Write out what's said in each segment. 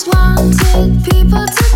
just wanted people to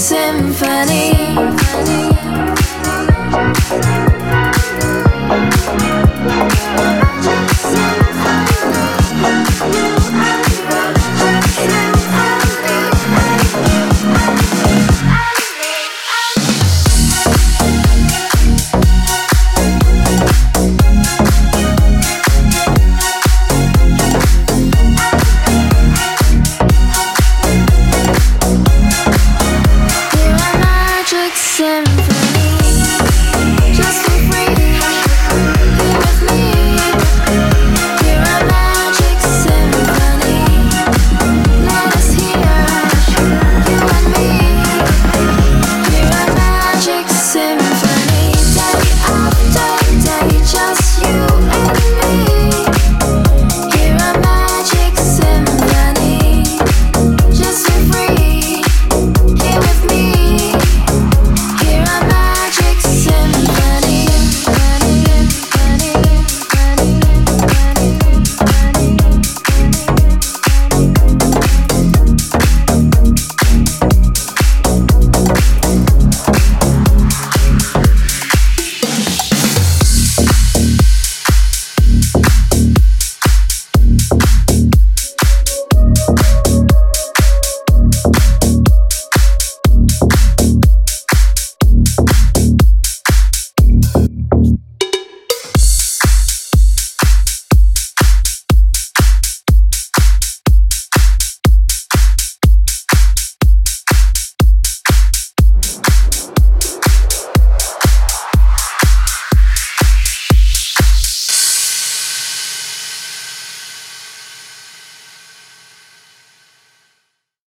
symphony.